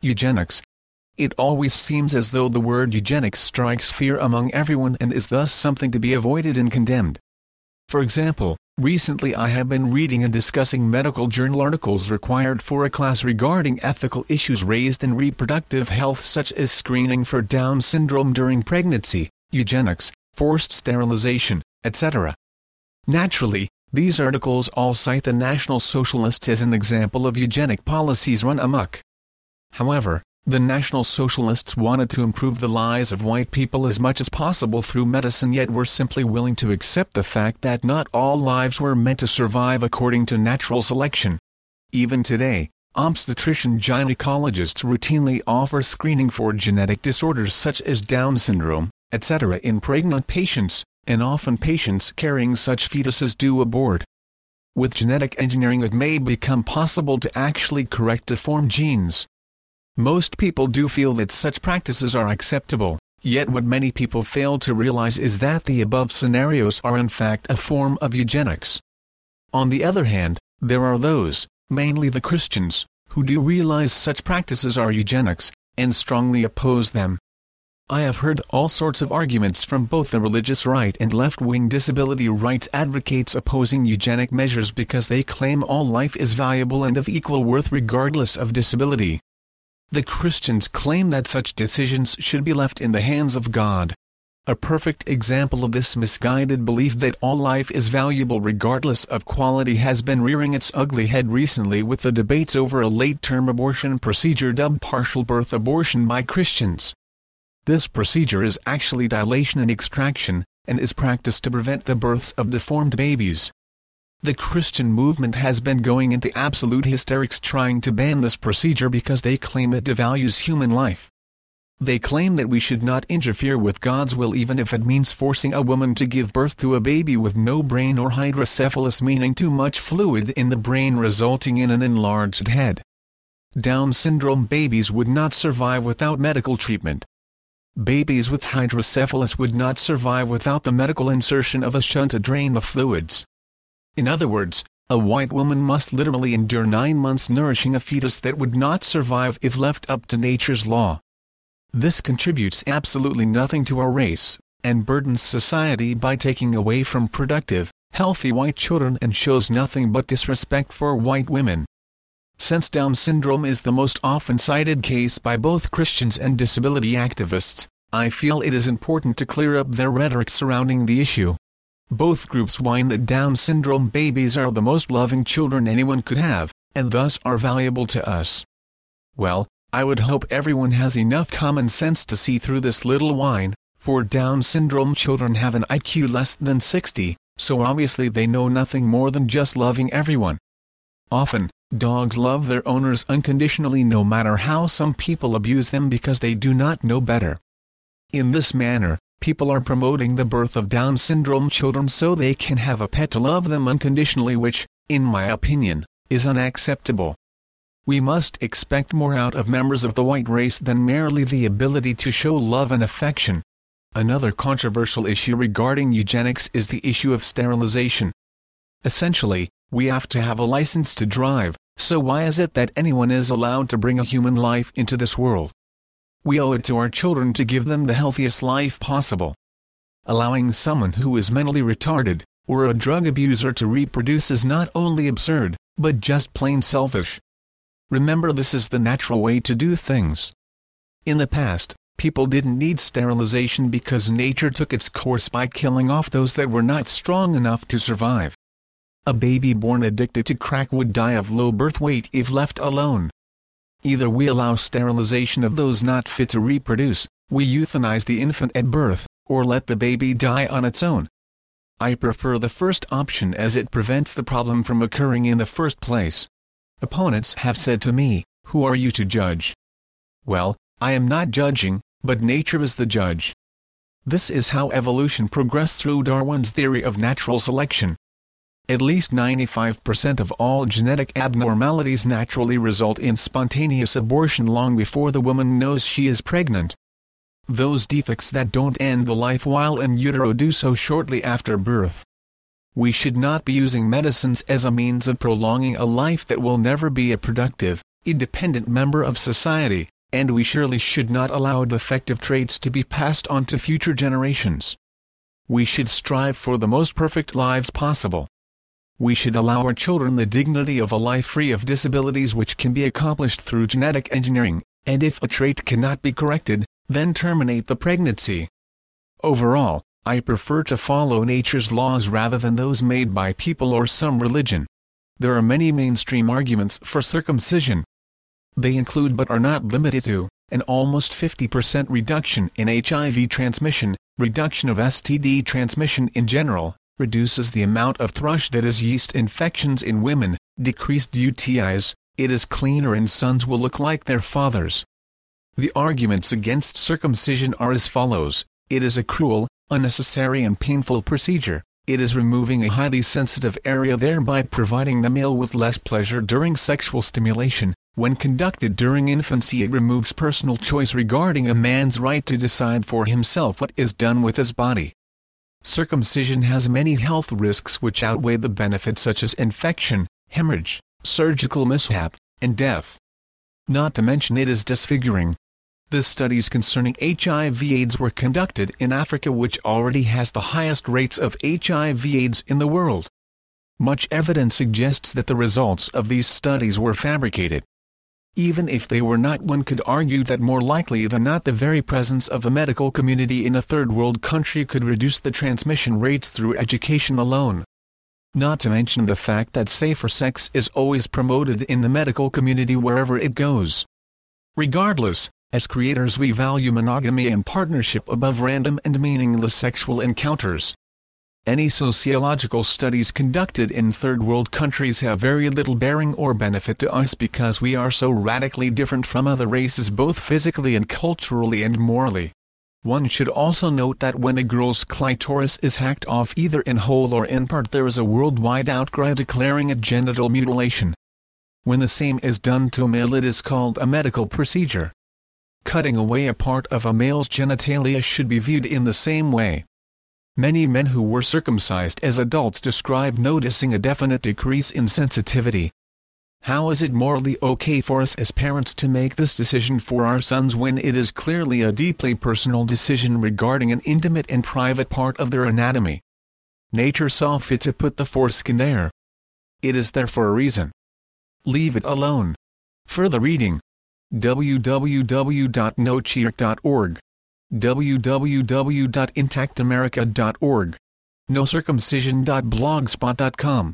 Eugenics. It always seems as though the word eugenics strikes fear among everyone and is thus something to be avoided and condemned. For example, recently I have been reading and discussing medical journal articles required for a class regarding ethical issues raised in reproductive health such as screening for Down syndrome during pregnancy, eugenics, forced sterilization, etc. Naturally, these articles all cite the National Socialists as an example of eugenic policies run amok. However, the National Socialists wanted to improve the lives of white people as much as possible through medicine yet were simply willing to accept the fact that not all lives were meant to survive according to natural selection. Even today, obstetrician gynecologists routinely offer screening for genetic disorders such as Down syndrome, etc. in pregnant patients, and often patients carrying such fetuses do abort. With genetic engineering it may become possible to actually correct deformed genes. Most people do feel that such practices are acceptable, yet what many people fail to realize is that the above scenarios are in fact a form of eugenics. On the other hand, there are those, mainly the Christians, who do realize such practices are eugenics, and strongly oppose them. I have heard all sorts of arguments from both the religious right and left-wing disability rights advocates opposing eugenic measures because they claim all life is valuable and of equal worth regardless of disability. The Christians claim that such decisions should be left in the hands of God. A perfect example of this misguided belief that all life is valuable regardless of quality has been rearing its ugly head recently with the debates over a late-term abortion procedure dubbed partial birth abortion by Christians. This procedure is actually dilation and extraction, and is practiced to prevent the births of deformed babies. The Christian movement has been going into absolute hysterics trying to ban this procedure because they claim it devalues human life. They claim that we should not interfere with God's will even if it means forcing a woman to give birth to a baby with no brain or hydrocephalus meaning too much fluid in the brain resulting in an enlarged head. Down syndrome babies would not survive without medical treatment, babies with hydrocephalus would not survive without the medical insertion of a shunt to drain the fluids. In other words, a white woman must literally endure nine months nourishing a fetus that would not survive if left up to nature's law. This contributes absolutely nothing to our race, and burdens society by taking away from productive, healthy white children and shows nothing but disrespect for white women. Since Down syndrome is the most often cited case by both Christians and disability activists, I feel it is important to clear up their rhetoric surrounding the issue. Both groups whine that Down syndrome babies are the most loving children anyone could have, and thus are valuable to us. Well, I would hope everyone has enough common sense to see through this little whine, for Down syndrome children have an IQ less than 60, so obviously they know nothing more than just loving everyone. Often, Dogs love their owners unconditionally no matter how some people abuse them because they do not know better. In this manner, people are promoting the birth of Down syndrome children so they can have a pet to love them unconditionally which, in my opinion, is unacceptable. We must expect more out of members of the white race than merely the ability to show love and affection. Another controversial issue regarding eugenics is the issue of sterilization. Essentially, we have to have a license to drive, so why is it that anyone is allowed to bring a human life into this world? We owe it to our children to give them the healthiest life possible. Allowing someone who is mentally retarded, or a drug abuser to reproduce is not only absurd, but just plain selfish. Remember this is the natural way to do things. In the past, people didn't need sterilization because nature took its course by killing off those that were not strong enough to survive. A baby born addicted to crack would die of low birth weight if left alone. Either we allow sterilization of those not fit to reproduce, we euthanize the infant at birth, or let the baby die on its own. I prefer the first option as it prevents the problem from occurring in the first place. Opponents have said to me, who are you to judge? Well, I am not judging, but nature is the judge. This is how evolution progressed through Darwin's theory of natural selection. At least 95% of all genetic abnormalities naturally result in spontaneous abortion long before the woman knows she is pregnant. Those defects that don't end the life while in utero do so shortly after birth. We should not be using medicines as a means of prolonging a life that will never be a productive, independent member of society, and we surely should not allow defective traits to be passed on to future generations. We should strive for the most perfect lives possible. We should allow our children the dignity of a life free of disabilities which can be accomplished through genetic engineering, and if a trait cannot be corrected, then terminate the pregnancy. Overall, I prefer to follow nature's laws rather than those made by people or some religion. There are many mainstream arguments for circumcision. They include but are not limited to, an almost 50% reduction in HIV transmission, reduction of STD transmission in general, reduces the amount of thrush that is yeast infections in women, decreased UTIs, it is cleaner and sons will look like their fathers. The arguments against circumcision are as follows, it is a cruel, unnecessary and painful procedure, it is removing a highly sensitive area thereby providing the male with less pleasure during sexual stimulation. When conducted during infancy it removes personal choice regarding a man's right to decide for himself what is done with his body. Circumcision has many health risks which outweigh the benefits such as infection, hemorrhage, surgical mishap, and death. Not to mention it is disfiguring, the studies concerning HIV-AIDS were conducted in Africa which already has the highest rates of HIV-AIDS in the world. Much evidence suggests that the results of these studies were fabricated. Even if they were not one could argue that more likely than not the very presence of the medical community in a third world country could reduce the transmission rates through education alone. Not to mention the fact that safer sex is always promoted in the medical community wherever it goes. Regardless, as creators we value monogamy and partnership above random and meaningless sexual encounters. Any sociological studies conducted in third world countries have very little bearing or benefit to us because we are so radically different from other races both physically and culturally and morally. One should also note that when a girl's clitoris is hacked off either in whole or in part there is a worldwide outcry declaring it genital mutilation. When the same is done to a male it is called a medical procedure cutting away a part of a male's genitalia should be viewed in the same way. Many men who were circumcised as adults describe noticing a definite decrease in sensitivity. How is it morally okay for us as parents to make this decision for our sons when it is clearly a deeply personal decision regarding an intimate and private part of their anatomy? Nature saw fit to put the foreskin there. It is there for a reason. Leave it alone. Further reading www.nocheater.org www.intactamerica.org nocircumcision.blogspot.com